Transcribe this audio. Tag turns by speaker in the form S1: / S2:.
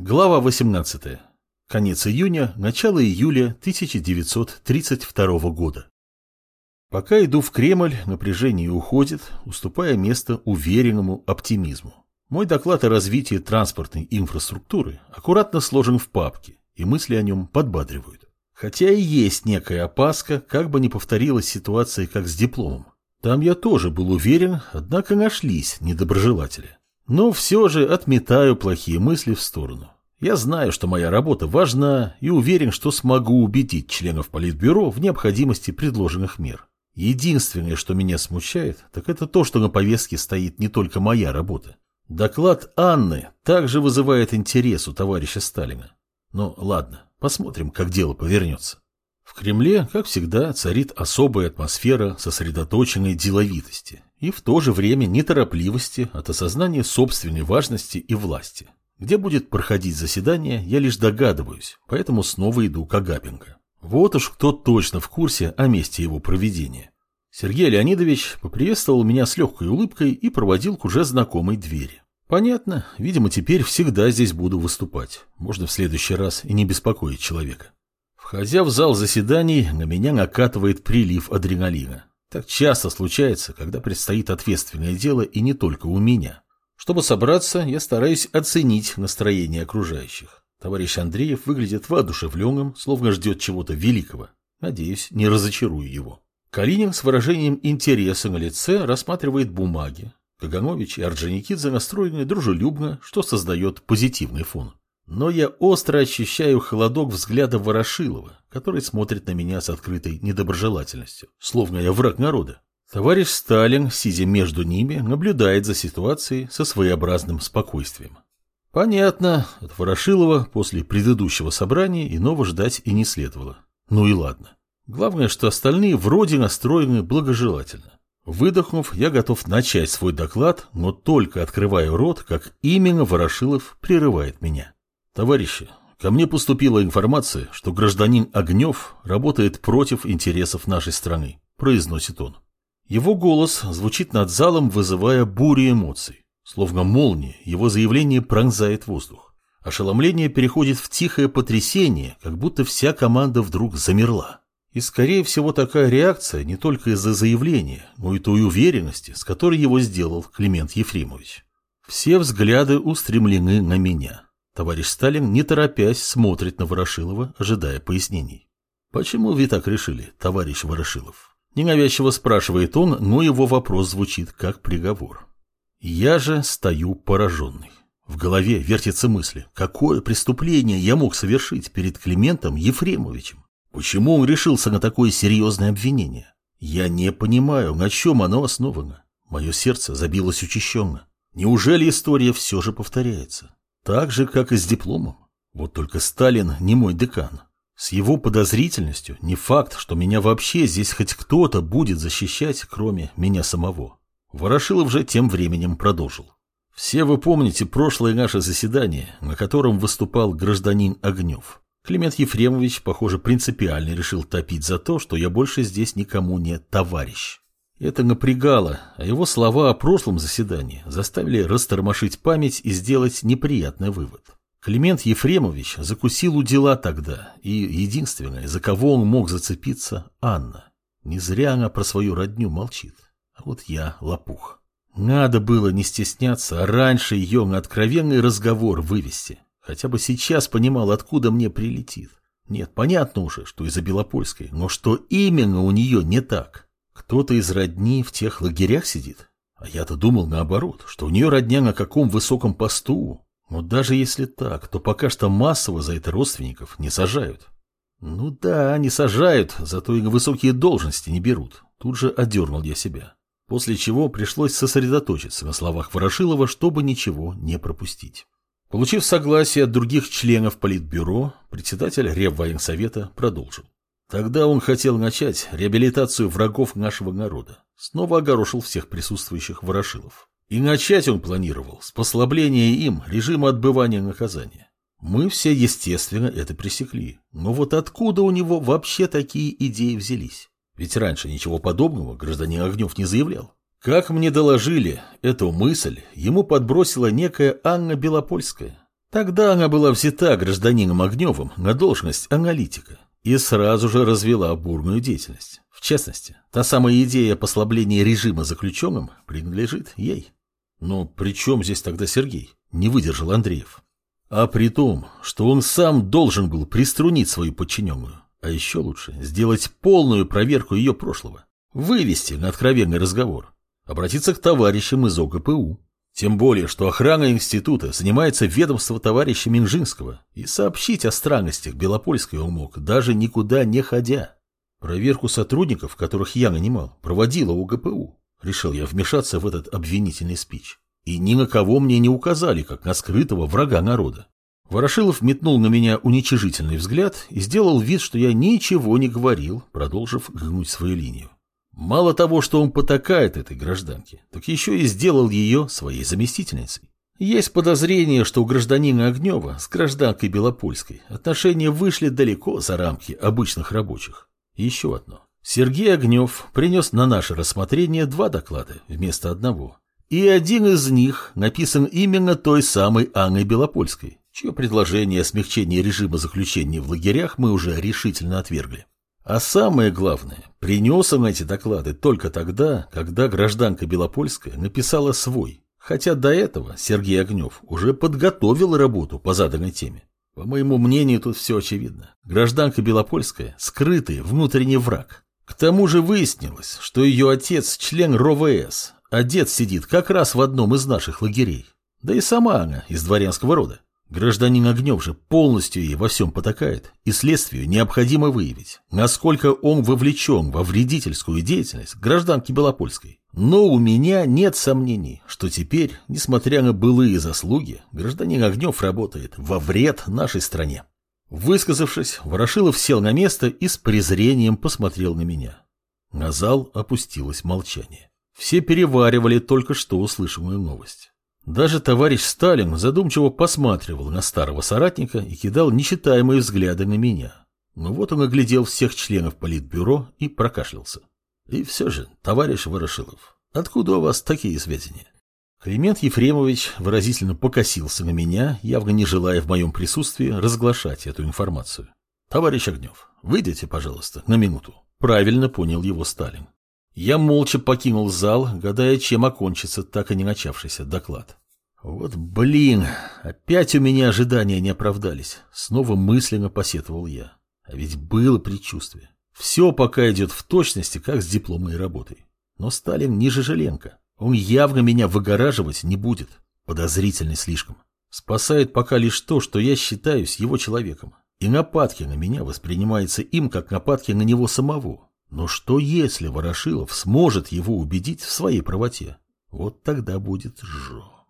S1: Глава 18. Конец июня, начало июля 1932 года. Пока иду в Кремль, напряжение уходит, уступая место уверенному оптимизму. Мой доклад о развитии транспортной инфраструктуры аккуратно сложен в папке, и мысли о нем подбадривают. Хотя и есть некая опаска, как бы не повторилась ситуация, как с дипломом. Там я тоже был уверен, однако нашлись недоброжелатели. Но все же отметаю плохие мысли в сторону. Я знаю, что моя работа важна и уверен, что смогу убедить членов Политбюро в необходимости предложенных мер. Единственное, что меня смущает, так это то, что на повестке стоит не только моя работа. Доклад Анны также вызывает интерес у товарища Сталина. Но ладно, посмотрим, как дело повернется. В Кремле, как всегда, царит особая атмосфера сосредоточенной деловитости и в то же время неторопливости от осознания собственной важности и власти. Где будет проходить заседание, я лишь догадываюсь, поэтому снова иду к Агапенко. Вот уж кто точно в курсе о месте его проведения. Сергей Леонидович поприветствовал меня с легкой улыбкой и проводил к уже знакомой двери. Понятно, видимо, теперь всегда здесь буду выступать. Можно в следующий раз и не беспокоить человека. Входя в зал заседаний, на меня накатывает прилив адреналина. Так часто случается, когда предстоит ответственное дело и не только у меня. Чтобы собраться, я стараюсь оценить настроение окружающих. Товарищ Андреев выглядит воодушевленным, словно ждет чего-то великого. Надеюсь, не разочарую его. Калинин с выражением интереса на лице рассматривает бумаги. Каганович и Орджоникидзе настроены дружелюбно, что создает позитивный фон. Но я остро ощущаю холодок взгляда Ворошилова, который смотрит на меня с открытой недоброжелательностью, словно я враг народа. Товарищ Сталин, сидя между ними, наблюдает за ситуацией со своеобразным спокойствием. Понятно, от Ворошилова после предыдущего собрания иного ждать и не следовало. Ну и ладно. Главное, что остальные вроде настроены благожелательно. Выдохнув, я готов начать свой доклад, но только открываю рот, как именно Ворошилов прерывает меня. Товарищи, ко мне поступила информация, что гражданин Огнев работает против интересов нашей страны, произносит он. Его голос звучит над залом, вызывая бурю эмоций. Словно молния, его заявление пронзает воздух. Ошеломление переходит в тихое потрясение, как будто вся команда вдруг замерла. И, скорее всего, такая реакция не только из-за заявления, но и той уверенности, с которой его сделал Климент Ефремович. Все взгляды устремлены на меня. Товарищ Сталин, не торопясь, смотрит на Ворошилова, ожидая пояснений. «Почему вы так решили, товарищ Ворошилов?» Ненавязчиво спрашивает он, но его вопрос звучит как приговор. Я же стою пораженный. В голове вертятся мысли, какое преступление я мог совершить перед Климентом Ефремовичем? Почему он решился на такое серьезное обвинение? Я не понимаю, на чем оно основано. Мое сердце забилось учащенно. Неужели история все же повторяется? Так же, как и с дипломом. Вот только Сталин не мой декан. С его подозрительностью не факт, что меня вообще здесь хоть кто-то будет защищать, кроме меня самого. Ворошилов же тем временем продолжил. Все вы помните прошлое наше заседание, на котором выступал гражданин Огнев. Климент Ефремович, похоже, принципиально решил топить за то, что я больше здесь никому не товарищ. Это напрягало, а его слова о прошлом заседании заставили растормошить память и сделать неприятный вывод. Климент Ефремович закусил у дела тогда, и единственное, за кого он мог зацепиться, Анна. Не зря она про свою родню молчит. А вот я лопух. Надо было не стесняться, а раньше ее на откровенный разговор вывести. Хотя бы сейчас понимал, откуда мне прилетит. Нет, понятно уже, что из-за Белопольской, но что именно у нее не так. Кто-то из родни в тех лагерях сидит? А я-то думал наоборот, что у нее родня на каком высоком посту. Но даже если так, то пока что массово за это родственников не сажают. Ну да, не сажают, зато и высокие должности не берут. Тут же одернул я себя. После чего пришлось сосредоточиться на словах Ворошилова, чтобы ничего не пропустить. Получив согласие от других членов Политбюро, председатель Реввоенсовета продолжил. Тогда он хотел начать реабилитацию врагов нашего народа. Снова огорошил всех присутствующих ворошилов. И начать он планировал с послабления им режима отбывания наказания. Мы все, естественно, это пресекли. Но вот откуда у него вообще такие идеи взялись? Ведь раньше ничего подобного гражданин Огнев не заявлял. Как мне доложили, эту мысль ему подбросила некая Анна Белопольская. Тогда она была взята гражданином Огневым на должность аналитика и сразу же развела бурную деятельность. В частности, та самая идея послабления режима заключенным принадлежит ей. Но при чем здесь тогда Сергей? Не выдержал Андреев. А при том, что он сам должен был приструнить свою подчиненную, а еще лучше сделать полную проверку ее прошлого, вывести на откровенный разговор, обратиться к товарищам из ОГПУ. Тем более, что охрана института занимается ведомство товарища Минжинского, и сообщить о странностях Белопольской он мог, даже никуда не ходя. Проверку сотрудников, которых я нанимал, проводила ОГПУ. Решил я вмешаться в этот обвинительный спич. И ни на кого мне не указали, как на скрытого врага народа. Ворошилов метнул на меня уничижительный взгляд и сделал вид, что я ничего не говорил, продолжив гнуть свою линию. Мало того, что он потакает этой гражданке, так еще и сделал ее своей заместительницей. Есть подозрение, что у гражданина Огнева с гражданкой Белопольской отношения вышли далеко за рамки обычных рабочих. еще одно. Сергей Огнев принес на наше рассмотрение два доклада вместо одного. И один из них написан именно той самой Анной Белопольской, чье предложение о смягчении режима заключения в лагерях мы уже решительно отвергли. А самое главное, принес он эти доклады только тогда, когда гражданка Белопольская написала свой, хотя до этого Сергей Огнев уже подготовил работу по заданной теме. По моему мнению, тут все очевидно. Гражданка Белопольская – скрытый внутренний враг. К тому же выяснилось, что ее отец – член РОВС, а дед сидит как раз в одном из наших лагерей. Да и сама она из дворянского рода. Гражданин Огнев же полностью ей во всем потакает, и следствию необходимо выявить, насколько он вовлечен во вредительскую деятельность гражданки Белопольской. Но у меня нет сомнений, что теперь, несмотря на былые заслуги, гражданин Огнев работает во вред нашей стране. Высказавшись, Ворошилов сел на место и с презрением посмотрел на меня. На зал опустилось молчание. Все переваривали только что услышанную новость. Даже товарищ Сталин задумчиво посматривал на старого соратника и кидал нечитаемые взгляды на меня. Но вот он оглядел всех членов политбюро и прокашлялся. И все же, товарищ Ворошилов, откуда у вас такие сведения? Климент Ефремович выразительно покосился на меня, явно не желая в моем присутствии разглашать эту информацию. Товарищ Огнев, выйдите, пожалуйста, на минуту. Правильно понял его Сталин. Я молча покинул зал, гадая, чем окончится так и не начавшийся доклад. Вот блин, опять у меня ожидания не оправдались. Снова мысленно посетовал я. А ведь было предчувствие. Все пока идет в точности, как с дипломной работой. Но Сталин не Жижеленко. Он явно меня выгораживать не будет. Подозрительный слишком. Спасает пока лишь то, что я считаюсь его человеком. И нападки на меня воспринимаются им, как нападки на него самого. Но что если Ворошилов сможет его убедить в своей правоте? Вот тогда будет жестко.